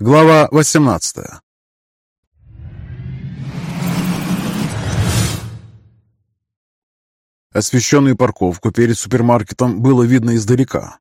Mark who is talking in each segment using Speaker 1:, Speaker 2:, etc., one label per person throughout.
Speaker 1: Глава 18 Освещенную парковку перед супермаркетом было видно издалека.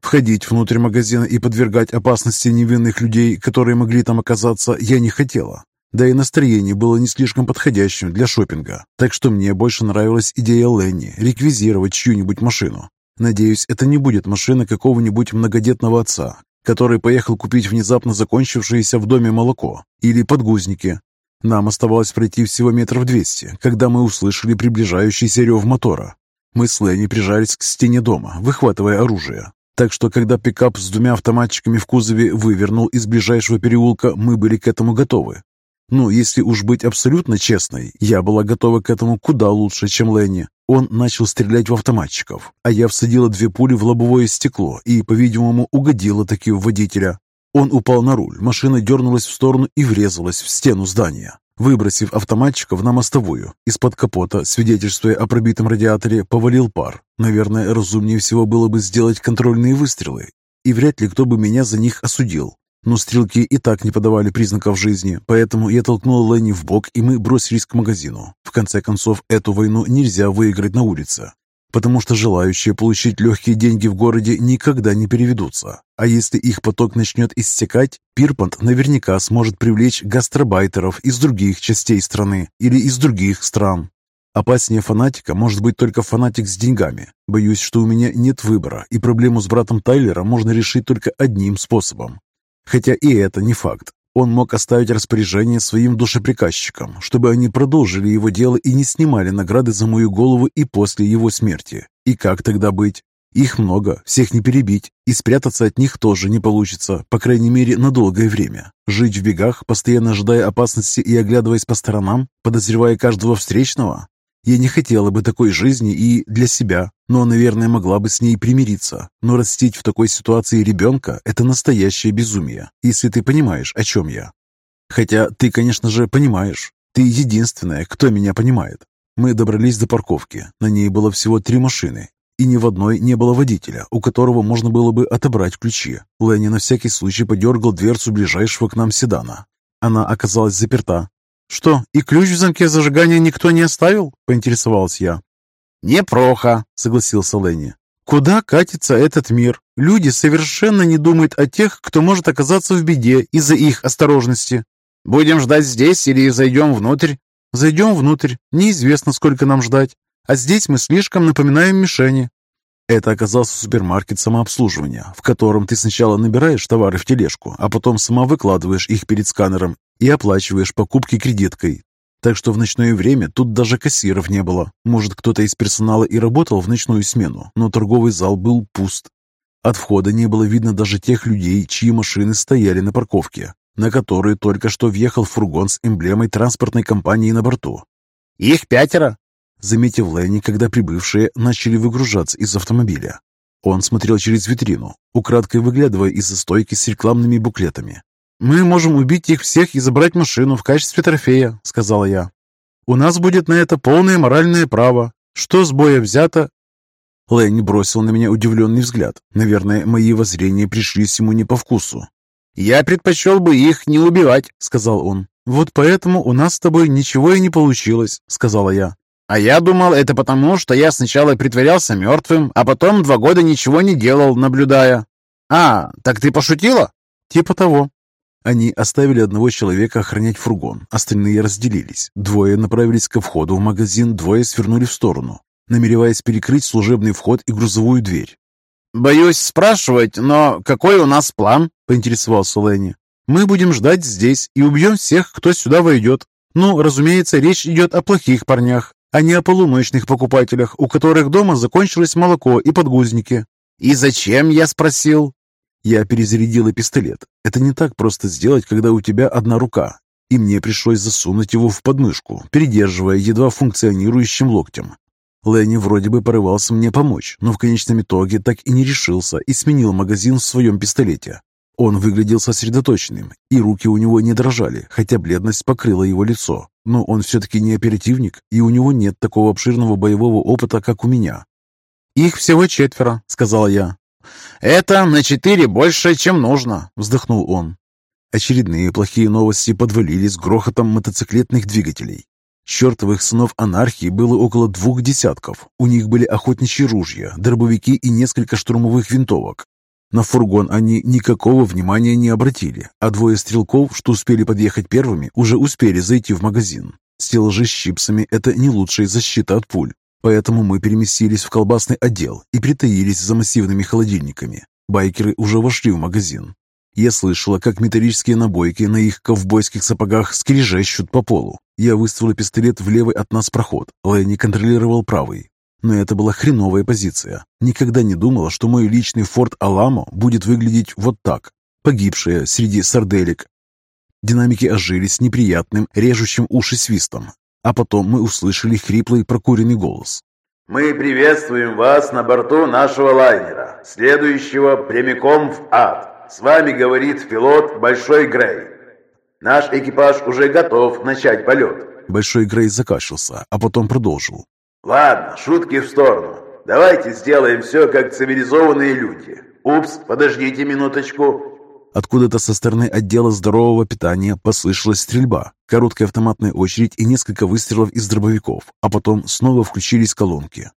Speaker 1: Входить внутрь магазина и подвергать опасности невинных людей, которые могли там оказаться, я не хотела. Да и настроение было не слишком подходящим для шопинга, так что мне больше нравилась идея Ленни реквизировать чью-нибудь машину. Надеюсь, это не будет машина какого-нибудь многодетного отца, который поехал купить внезапно закончившееся в доме молоко или подгузники. Нам оставалось пройти всего метров двести, когда мы услышали приближающийся рев мотора. Мы с Ленни прижались к стене дома, выхватывая оружие. Так что, когда пикап с двумя автоматчиками в кузове вывернул из ближайшего переулка, мы были к этому готовы. Ну, если уж быть абсолютно честной, я была готова к этому куда лучше, чем Ленни. Он начал стрелять в автоматчиков, а я всадила две пули в лобовое стекло и, по-видимому, угодила таки в водителя. Он упал на руль, машина дернулась в сторону и врезалась в стену здания. Выбросив автоматчиков на мостовую, из-под капота, свидетельствуя о пробитом радиаторе, повалил пар. Наверное, разумнее всего было бы сделать контрольные выстрелы, и вряд ли кто бы меня за них осудил. Но стрелки и так не подавали признаков жизни, поэтому я толкнул Ленни в бок, и мы бросились к магазину. В конце концов, эту войну нельзя выиграть на улице, потому что желающие получить легкие деньги в городе никогда не переведутся. А если их поток начнет истекать, Пирпант наверняка сможет привлечь гастробайтеров из других частей страны или из других стран. Опаснее фанатика может быть только фанатик с деньгами. Боюсь, что у меня нет выбора, и проблему с братом Тайлера можно решить только одним способом Хотя и это не факт. Он мог оставить распоряжение своим душеприказчикам, чтобы они продолжили его дело и не снимали награды за мою голову и после его смерти. И как тогда быть? Их много, всех не перебить, и спрятаться от них тоже не получится, по крайней мере, на долгое время. Жить в бегах, постоянно ожидая опасности и оглядываясь по сторонам, подозревая каждого встречного? Я не хотела бы такой жизни и для себя, но, наверное, могла бы с ней примириться. Но растить в такой ситуации ребенка – это настоящее безумие, если ты понимаешь, о чем я. Хотя ты, конечно же, понимаешь. Ты единственная, кто меня понимает. Мы добрались до парковки. На ней было всего три машины, и ни в одной не было водителя, у которого можно было бы отобрать ключи. Ленни на всякий случай подергал дверцу ближайшего к нам седана. Она оказалась заперта, «Что, и ключ в замке зажигания никто не оставил?» — поинтересовался я.
Speaker 2: «Непрохо», — согласился Ленни.
Speaker 1: «Куда катится этот мир? Люди совершенно не думают о тех, кто может оказаться в беде из-за их осторожности.
Speaker 2: Будем ждать здесь или зайдем внутрь?»
Speaker 1: «Зайдем внутрь. Неизвестно, сколько нам ждать. А здесь мы слишком напоминаем мишени». Это оказался супермаркет самообслуживания, в котором ты сначала набираешь товары в тележку, а потом сама выкладываешь их перед сканером и оплачиваешь покупки кредиткой. Так что в ночное время тут даже кассиров не было. Может, кто-то из персонала и работал в ночную смену, но торговый зал был пуст. От входа не было видно даже тех людей, чьи машины стояли на парковке, на которые только что въехал фургон с эмблемой транспортной компании на борту.
Speaker 2: «Их пятеро!»
Speaker 1: Заметив Ленни, когда прибывшие начали выгружаться из автомобиля. Он смотрел через витрину, украдкой выглядывая из-за стойки с рекламными буклетами. «Мы можем убить их всех и забрать машину в качестве трофея», — сказала я. «У нас будет на это полное моральное право. Что с боя взято?» Лэнни бросил на меня удивленный взгляд. Наверное, мои воззрения пришлись ему не по вкусу.
Speaker 2: «Я предпочел бы их не убивать», — сказал он.
Speaker 1: «Вот поэтому у нас с тобой ничего и не получилось», — сказала я.
Speaker 2: «А я думал, это потому, что я сначала притворялся мертвым, а потом два года ничего не делал, наблюдая». «А, так ты пошутила?»
Speaker 1: «Типа того», они оставили одного человека охранять фургон, остальные разделились. Двое направились ко входу в магазин, двое свернули в сторону, намереваясь перекрыть служебный вход и грузовую дверь.
Speaker 2: «Боюсь спрашивать, но какой у нас план?» – поинтересовался Ленни.
Speaker 1: «Мы будем ждать здесь и убьем всех, кто сюда войдет. Ну, разумеется, речь идет о плохих парнях, а не о полуночных покупателях, у которых дома закончилось молоко и подгузники».
Speaker 2: «И зачем?» – я спросил.
Speaker 1: Я перезарядила пистолет. Это не так просто сделать, когда у тебя одна рука. И мне пришлось засунуть его в подмышку, передерживая едва функционирующим локтем. Ленни вроде бы порывался мне помочь, но в конечном итоге так и не решился и сменил магазин в своем пистолете. Он выглядел сосредоточенным, и руки у него не дрожали, хотя бледность покрыла его лицо. Но он все-таки не оперативник, и у него нет такого обширного боевого опыта, как у меня. «Их всего четверо», — сказала я.
Speaker 2: «Это на четыре больше, чем нужно», — вздохнул он.
Speaker 1: Очередные плохие новости подвалили с грохотом мотоциклетных двигателей. Чертовых сынов анархии было около двух десятков. У них были охотничьи ружья, дробовики и несколько штурмовых винтовок. На фургон они никакого внимания не обратили, а двое стрелков, что успели подъехать первыми, уже успели зайти в магазин. Стеллажи с чипсами – это не лучшая защита от пуль. Поэтому мы переместились в колбасный отдел и притаились за массивными холодильниками. Байкеры уже вошли в магазин. Я слышала, как металлические набойки на их ковбойских сапогах скрежещут по полу. Я выставила пистолет в левый от нас проход. Лэнни контролировал правый. Но это была хреновая позиция. Никогда не думала, что мой личный форт Аламо будет выглядеть вот так. Погибшая среди сарделек. Динамики ожились неприятным, режущим уши свистом. А потом мы услышали хриплый прокуренный голос.
Speaker 3: «Мы приветствуем вас на борту нашего лайнера, следующего прямиком в ад. С вами говорит пилот Большой Грей. Наш экипаж уже готов начать полет».
Speaker 1: Большой Грей закашлялся, а потом продолжил.
Speaker 3: «Ладно, шутки в сторону. Давайте сделаем все, как цивилизованные люди. Упс, подождите минуточку.
Speaker 1: Откуда-то со стороны отдела здорового питания послышалась стрельба, короткая автоматная очередь и несколько выстрелов из дробовиков, а потом снова включились колонки.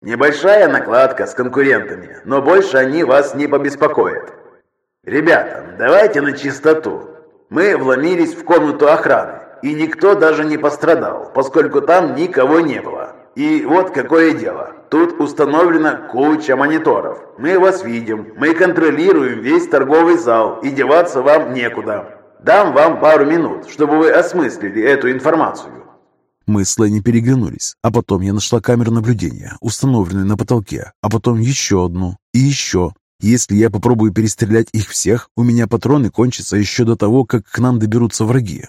Speaker 3: Небольшая накладка с конкурентами, но больше они вас не побеспокоят. Ребята, давайте на чистоту. Мы вломились в комнату охраны, и никто даже не пострадал, поскольку там никого не было. И вот какое дело. Тут установлена куча мониторов. Мы вас видим, мы контролируем весь торговый зал, и деваться вам некуда. Дам вам пару минут, чтобы вы осмыслили эту информацию.
Speaker 1: Мы с Ленни переглянулись, а потом я нашла камеру наблюдения, установленную на потолке, а потом еще одну и еще. Если я попробую перестрелять их всех, у меня патроны кончатся еще до того, как к нам доберутся враги.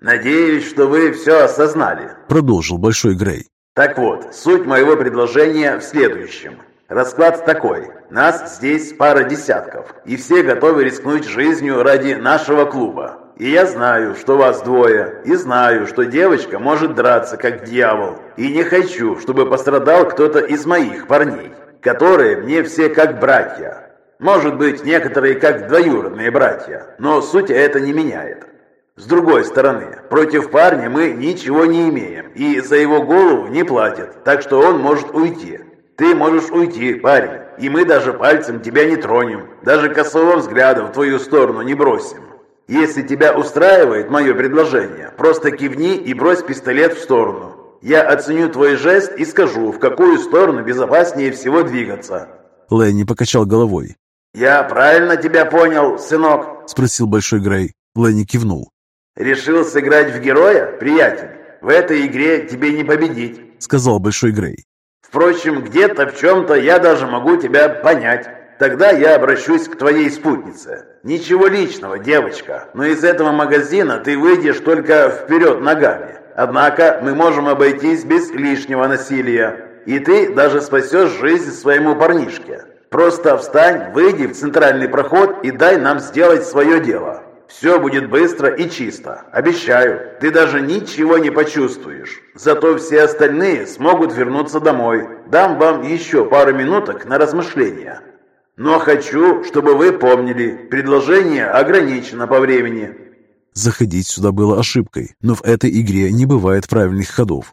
Speaker 3: «Надеюсь, что вы все осознали», —
Speaker 1: продолжил Большой Грей.
Speaker 3: Так вот, суть моего предложения в следующем. Расклад такой. Нас здесь пара десятков, и все готовы рискнуть жизнью ради нашего клуба. И я знаю, что вас двое, и знаю, что девочка может драться как дьявол. И не хочу, чтобы пострадал кто-то из моих парней, которые мне все как братья. Может быть, некоторые как двоюродные братья, но суть это не меняет. С другой стороны, против парня мы ничего не имеем, и за его голову не платят, так что он может уйти. Ты можешь уйти, парень, и мы даже пальцем тебя не тронем, даже косого взгляда в твою сторону не бросим. Если тебя устраивает мое предложение, просто кивни и брось пистолет в сторону. Я оценю твой жест и скажу, в какую сторону безопаснее всего двигаться».
Speaker 1: Ленни покачал головой.
Speaker 3: «Я правильно тебя понял, сынок?»
Speaker 1: – спросил Большой Грей. Ленни кивнул.
Speaker 3: «Решил сыграть в героя, приятель? В этой игре тебе не победить», —
Speaker 1: сказал Большой Грей.
Speaker 3: «Впрочем, где-то в чем-то я даже могу тебя понять. Тогда я обращусь к твоей спутнице. Ничего личного, девочка, но из этого магазина ты выйдешь только вперед ногами. Однако мы можем обойтись без лишнего насилия, и ты даже спасешь жизнь своему парнишке. Просто встань, выйди в центральный проход и дай нам сделать свое дело. Все будет быстро и чисто. Обещаю, ты даже ничего не почувствуешь. Зато все остальные смогут вернуться домой. Дам вам еще пару минуток на размышления. Но хочу, чтобы вы помнили, предложение ограничено по времени.
Speaker 1: Заходить сюда было ошибкой, но в этой игре не бывает правильных ходов.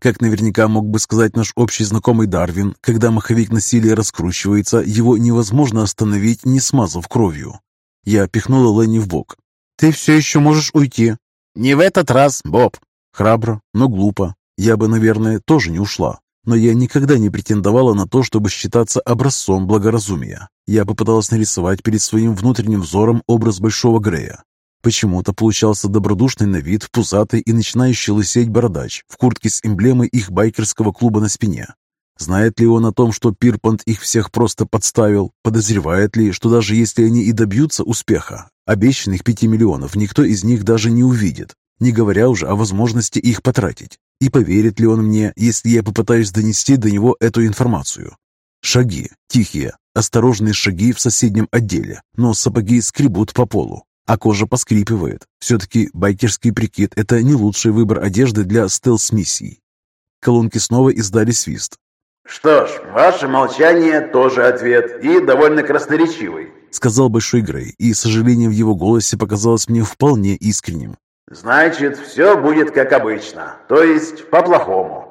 Speaker 1: Как наверняка мог бы сказать наш общий знакомый Дарвин, когда маховик насилия раскручивается, его невозможно остановить, не смазав кровью. Я пихнула Ленни в бок. «Ты все еще можешь уйти».
Speaker 2: «Не в этот раз, Боб».
Speaker 1: Храбро, но глупо. Я бы, наверное, тоже не ушла. Но я никогда не претендовала на то, чтобы считаться образцом благоразумия. Я попыталась нарисовать перед своим внутренним взором образ Большого Грея. Почему-то получался добродушный на вид, пузатый и начинающий лысеть бородач в куртке с эмблемой их байкерского клуба на спине. Знает ли он о том, что Пирпант их всех просто подставил? Подозревает ли, что даже если они и добьются успеха, обещанных пяти миллионов никто из них даже не увидит, не говоря уже о возможности их потратить? И поверит ли он мне, если я попытаюсь донести до него эту информацию? Шаги, тихие, осторожные шаги в соседнем отделе, но сапоги скребут по полу, а кожа поскрипывает. Все-таки байкерский прикид – это не лучший выбор одежды для стелс-миссий. Колонки снова издали свист,
Speaker 3: что ж, ваше молчание тоже ответ, и довольно красноречивый.
Speaker 1: сказал Большой Грей, и сожаление в его голосе показалось мне вполне искренним.
Speaker 3: «Значит, все будет как обычно, то есть по-плохому».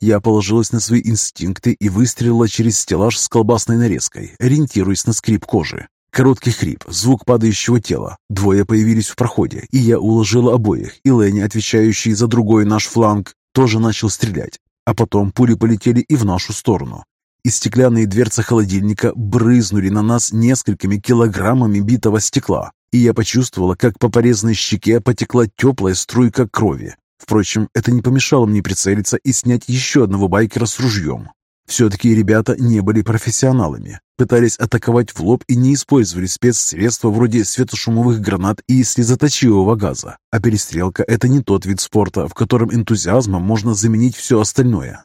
Speaker 1: Я положилась на свои инстинкты и выстрелила через стеллаж с колбасной нарезкой, ориентируясь на скрип кожи. Короткий хрип, звук падающего тела. Двое появились в проходе, и я уложила обоих, и Ленни, отвечающий за другой наш фланг, тоже начал стрелять. А потом пули полетели и в нашу сторону. И стеклянные дверцы холодильника брызнули на нас несколькими килограммами битого стекла, и я почувствовала, как по порезанной щеке потекла теплая струйка крови. Впрочем, это не помешало мне прицелиться и снять еще одного байкера с ружьем. Все-таки ребята не были профессионалами, пытались атаковать в лоб и не использовали спецсредства вроде светошумовых гранат и слезоточивого газа. А перестрелка – это не тот вид спорта, в котором энтузиазмом можно заменить все остальное.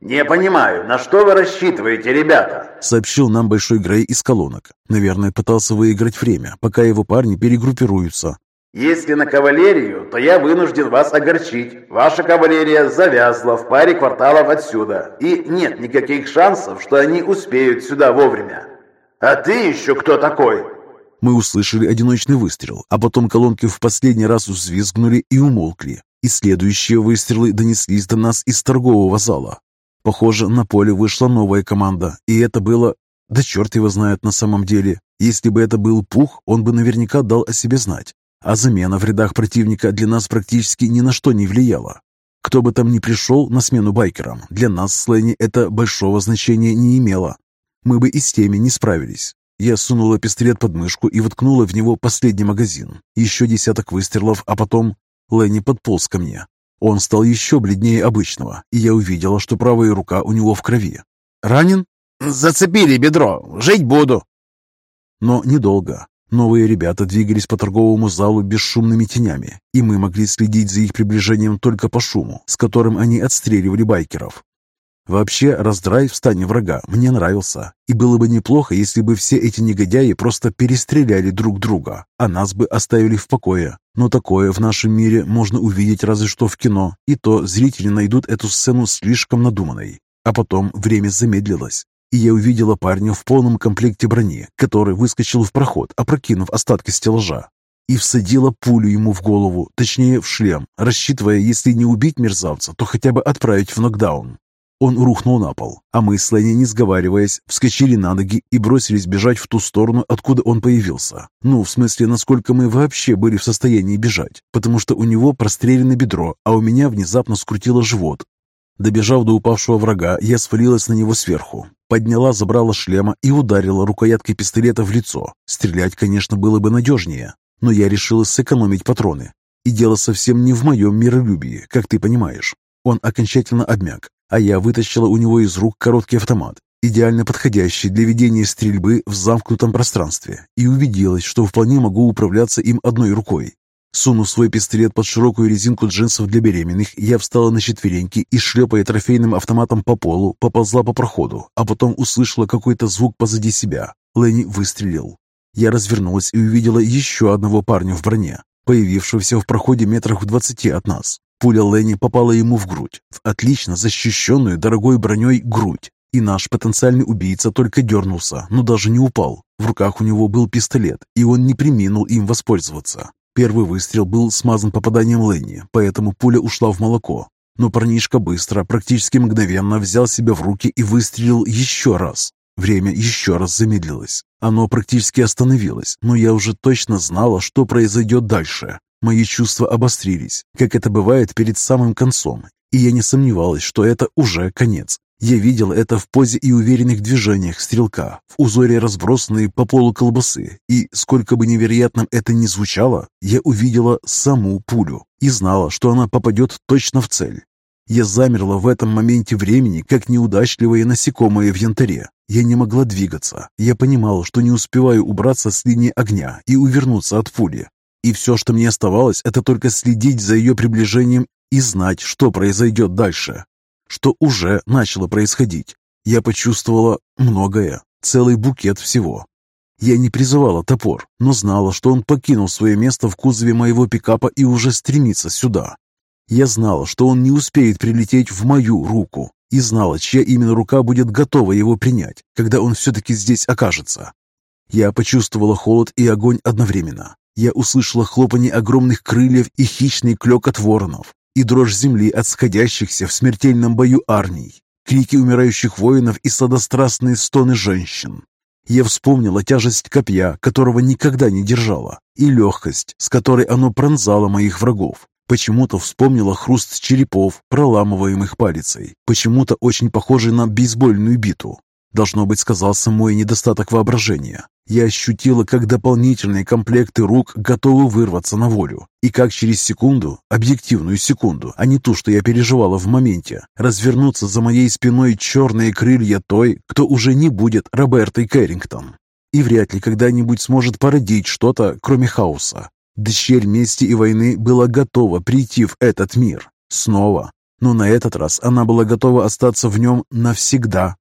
Speaker 3: «Не понимаю, на что вы рассчитываете, ребята?»
Speaker 1: Сообщил нам Большой Грей из колонок. Наверное, пытался выиграть время, пока его парни перегруппируются.
Speaker 3: Если на кавалерию, то я вынужден вас огорчить. Ваша кавалерия завязла в паре кварталов отсюда, и нет никаких шансов, что они успеют сюда вовремя. А ты еще кто такой?»
Speaker 1: Мы услышали одиночный выстрел, а потом колонки в последний раз взвизгнули и умолкли. И следующие выстрелы донеслись до нас из торгового зала. Похоже, на поле вышла новая команда, и это было... Да черт его знает на самом деле. Если бы это был Пух, он бы наверняка дал о себе знать. А замена в рядах противника для нас практически ни на что не влияла. Кто бы там ни пришел на смену байкерам, для нас с Ленни это большого значения не имело. Мы бы и с теми не справились. Я сунула пистолет под мышку и воткнула в него последний магазин. Еще десяток выстрелов, а потом Ленни подполз ко мне. Он стал еще бледнее обычного, и я увидела, что правая рука у него в крови. «Ранен?»
Speaker 2: «Зацепили бедро. Жить буду».
Speaker 1: Но недолго. Новые ребята двигались по торговому залу бесшумными тенями, и мы могли следить за их приближением только по шуму, с которым они отстреливали байкеров. Вообще, раздрай в стане врага мне нравился, и было бы неплохо, если бы все эти негодяи просто перестреляли друг друга, а нас бы оставили в покое. Но такое в нашем мире можно увидеть разве что в кино, и то зрители найдут эту сцену слишком надуманной. А потом время замедлилось, и я увидела парня в полном комплекте брони, который выскочил в проход, опрокинув остатки стеллажа, и всадила пулю ему в голову, точнее в шлем, рассчитывая, если не убить мерзавца, то хотя бы отправить в нокдаун. Он рухнул на пол, а мы с Ленни, не сговариваясь, вскочили на ноги и бросились бежать в ту сторону, откуда он появился. Ну, в смысле, насколько мы вообще были в состоянии бежать, потому что у него прострелено бедро, а у меня внезапно скрутило живот, Добежав до упавшего врага, я свалилась на него сверху, подняла забрала шлема и ударила рукояткой пистолета в лицо. Стрелять, конечно, было бы надежнее, но я решила сэкономить патроны. И дело совсем не в моем миролюбии, как ты понимаешь. Он окончательно обмяк, а я вытащила у него из рук короткий автомат, идеально подходящий для ведения стрельбы в замкнутом пространстве, и убедилась, что вполне могу управляться им одной рукой. Сунув свой пистолет под широкую резинку джинсов для беременных, я встала на четвереньки и, шлепая трофейным автоматом по полу, поползла по проходу, а потом услышала какой-то звук позади себя. Ленни выстрелил. Я развернулась и увидела еще одного парня в броне, появившегося в проходе метрах в двадцати от нас. Пуля Ленни попала ему в грудь, в отлично защищенную дорогой броней грудь. И наш потенциальный убийца только дернулся, но даже не упал. В руках у него был пистолет, и он не приминул им воспользоваться. Первый выстрел был смазан попаданием Ленни, поэтому пуля ушла в молоко. Но парнишка быстро, практически мгновенно взял себя в руки и выстрелил еще раз. Время еще раз замедлилось. Оно практически остановилось, но я уже точно знала, что произойдет дальше. Мои чувства обострились, как это бывает перед самым концом, и я не сомневалась, что это уже конец. Я видел это в позе и уверенных движениях стрелка, в узоре разбросанные по полу колбасы, и, сколько бы невероятным это ни звучало, я увидела саму пулю и знала, что она попадет точно в цель. Я замерла в этом моменте времени, как неудачливое насекомое в янтаре. Я не могла двигаться. Я понимала, что не успеваю убраться с линии огня и увернуться от пули. И все, что мне оставалось, это только следить за ее приближением и знать, что произойдет дальше что уже начало происходить. Я почувствовала многое, целый букет всего. Я не призывала топор, но знала, что он покинул свое место в кузове моего пикапа и уже стремится сюда. Я знала, что он не успеет прилететь в мою руку, и знала, чья именно рука будет готова его принять, когда он все-таки здесь окажется. Я почувствовала холод и огонь одновременно. Я услышала хлопанье огромных крыльев и хищный клёкот воронов, и дрожь земли от сходящихся в смертельном бою армий, крики умирающих воинов и сладострастные стоны женщин. Я вспомнила тяжесть копья, которого никогда не держала, и легкость, с которой оно пронзало моих врагов. Почему-то вспомнила хруст черепов, проламываемых палицей, почему-то очень похожий на бейсбольную биту. Должно быть, сказался мой недостаток воображения. Я ощутила, как дополнительные комплекты рук готовы вырваться на волю, и как через секунду, объективную секунду, а не ту, что я переживала в моменте, развернутся за моей спиной черные крылья той, кто уже не будет Робертой Кэррингтон. И вряд ли когда-нибудь сможет породить что-то, кроме хаоса. Дщерь мести и войны была готова прийти в этот мир. Снова. Но на этот раз она была готова остаться в нем навсегда.